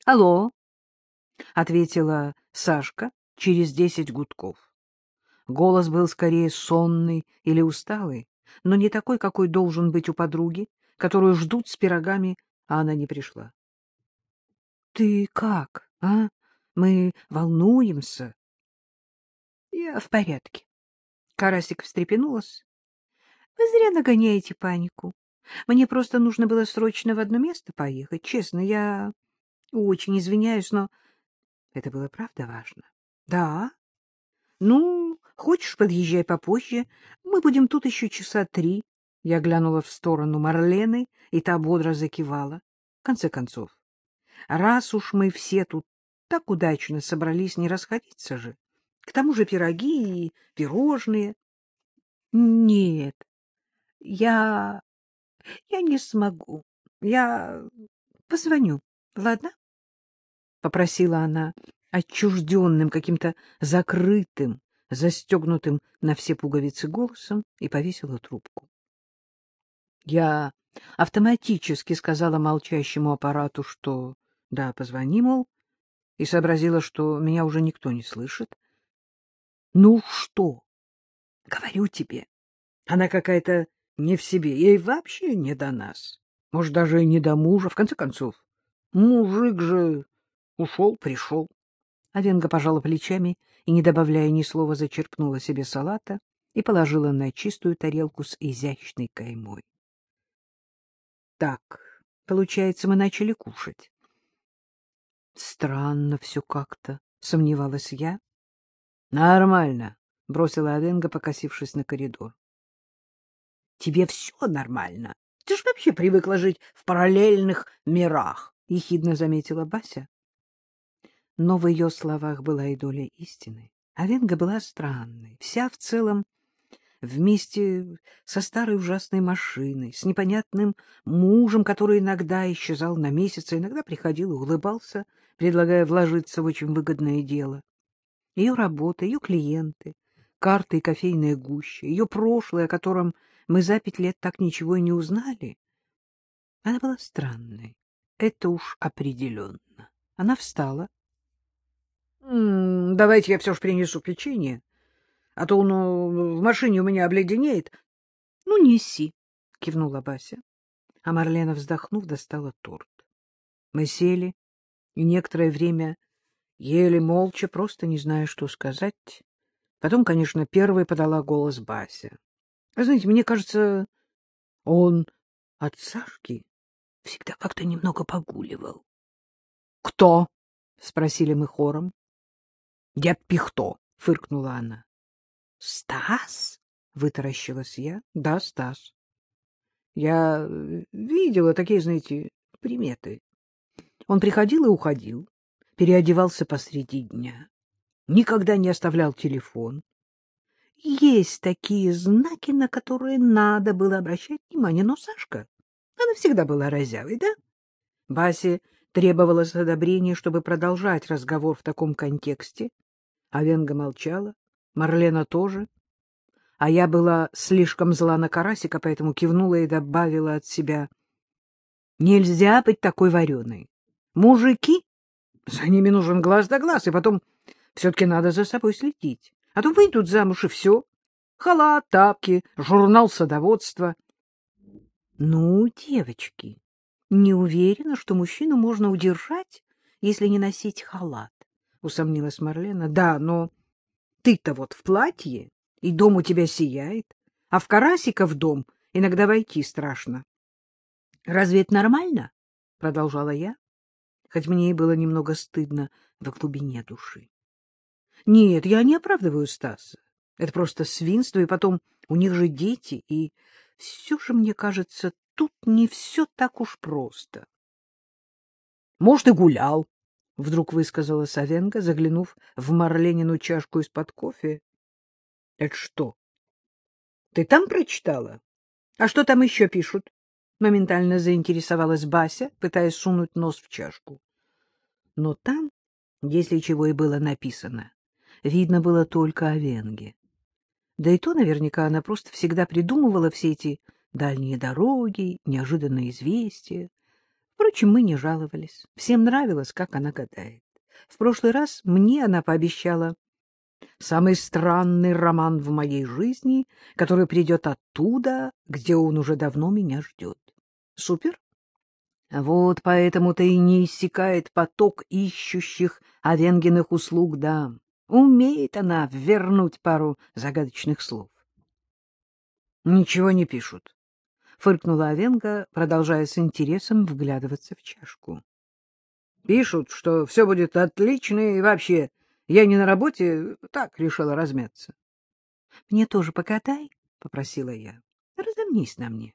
— Алло, — ответила Сашка через десять гудков. Голос был скорее сонный или усталый, но не такой, какой должен быть у подруги, которую ждут с пирогами, а она не пришла. — Ты как, а? Мы волнуемся. — Я в порядке. Карасик встрепенулась. — Вы зря нагоняете панику. Мне просто нужно было срочно в одно место поехать. Честно, я очень извиняюсь, но это было правда важно. — Да. Ну, хочешь, подъезжай попозже. Мы будем тут еще часа три. Я глянула в сторону Марлены, и та бодро закивала. В конце концов, раз уж мы все тут так удачно собрались, не расходиться же. К тому же пироги и пирожные. — Нет, я... я не смогу. Я позвоню, ладно? — попросила она отчужденным, каким-то закрытым, застегнутым на все пуговицы голосом и повесила трубку. Я автоматически сказала молчащему аппарату, что да, позвони, мол, и сообразила, что меня уже никто не слышит. Ну что? Говорю тебе, она какая-то не в себе, ей вообще не до нас. Может, даже и не до мужа, в конце концов. Мужик же ушел, пришел. Авенга пожала плечами и, не добавляя ни слова, зачерпнула себе салата и положила на чистую тарелку с изящной каймой. Так, получается, мы начали кушать. Странно все как-то, сомневалась я. Нормально, бросила Авенга, покосившись на коридор. Тебе все нормально. Ты ж вообще привыкла жить в параллельных мирах, ехидно заметила Бася. Но в ее словах была и доля истины. Авенга была странной, вся в целом вместе со старой ужасной машиной, с непонятным мужем, который иногда исчезал на месяц, а иногда приходил и улыбался, предлагая вложиться в очень выгодное дело. Ее работа, ее клиенты, карты и кофейная гуща, ее прошлое, о котором мы за пять лет так ничего и не узнали. Она была странной, это уж определенно. Она встала. — Давайте я все же принесу печенье а то он э, в машине у меня обледенеет. — Ну, неси, — кивнула Бася. А Марлена, вздохнув, достала торт. Мы сели и некоторое время ели молча, просто не зная, что сказать. Потом, конечно, первой подала голос Бася. А знаете, мне кажется, он от Сашки всегда как-то немного погуливал. — Кто? — спросили мы хором. — Дед Пихто, — фыркнула она. Стас? — вытаращилась я. — Да, Стас. Я э, видела такие, знаете, приметы. Он приходил и уходил, переодевался посреди дня, никогда не оставлял телефон. Есть такие знаки, на которые надо было обращать внимание. Но Сашка, она всегда была разявой, да? Басе требовалось одобрение, чтобы продолжать разговор в таком контексте. А Венга молчала. Марлена тоже. А я была слишком зла на карасика, поэтому кивнула и добавила от себя. Нельзя быть такой вареной. Мужики, за ними нужен глаз да глаз, и потом все-таки надо за собой следить. А то выйдут замуж, и все. Халат, тапки, журнал садоводства. Ну, девочки, не уверена, что мужчину можно удержать, если не носить халат, — усомнилась Марлена. Да, но ты-то вот в платье, и дом у тебя сияет, а в Карасика в дом иногда войти страшно. — Разве это нормально? — продолжала я, хоть мне и было немного стыдно в глубине души. — Нет, я не оправдываю Стаса. Это просто свинство, и потом у них же дети, и все же, мне кажется, тут не все так уж просто. — Может, и гулял, — вдруг высказала Савенко, заглянув в Марленину чашку из-под кофе. — Это что? Ты там прочитала? А что там еще пишут? Моментально заинтересовалась Бася, пытаясь сунуть нос в чашку. Но там, если чего и было написано, видно было только о Венге. Да и то наверняка она просто всегда придумывала все эти дальние дороги, неожиданные известия. Впрочем, мы не жаловались. Всем нравилось, как она гадает. В прошлый раз мне она пообещала самый странный роман в моей жизни, который придет оттуда, где он уже давно меня ждет. Супер? Вот поэтому-то и не иссякает поток ищущих Овенгиных услуг дам. Умеет она вернуть пару загадочных слов. — Ничего не пишут, — фыркнула Овенга, продолжая с интересом вглядываться в чашку. — Пишут, что все будет отлично, и вообще я не на работе, так решила размяться. — Мне тоже покатай, — попросила я. — Разомнись на мне.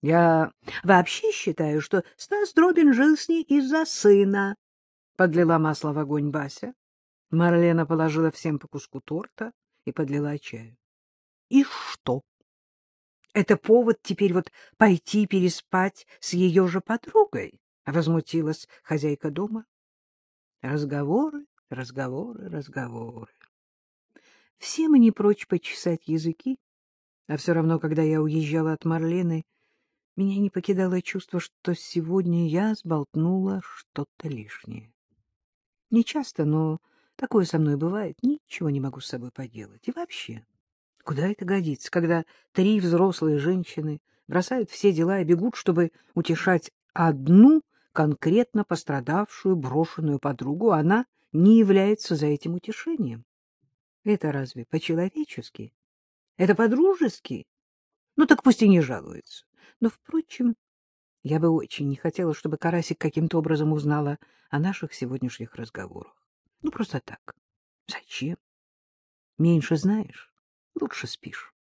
Я вообще считаю, что Стас Дробин жил с ней из-за сына, — подлила масло в огонь Бася. Марлена положила всем по куску торта и подлила чаю. — И что? Это повод теперь вот пойти переспать с ее же подругой? — возмутилась хозяйка дома. Разговоры, разговоры, разговоры. Все мы не прочь почесать языки, а все равно, когда я уезжала от Марлены, меня не покидало чувство, что сегодня я сболтнула что-то лишнее. Не часто, но такое со мной бывает. Ничего не могу с собой поделать. И вообще, куда это годится, когда три взрослые женщины бросают все дела и бегут, чтобы утешать одну конкретно пострадавшую, брошенную подругу, а она не является за этим утешением? Это разве по-человечески? Это по-дружески? Ну так пусть и не жалуется. Но, впрочем, я бы очень не хотела, чтобы Карасик каким-то образом узнала о наших сегодняшних разговорах. Ну, просто так. Зачем? Меньше знаешь, лучше спишь.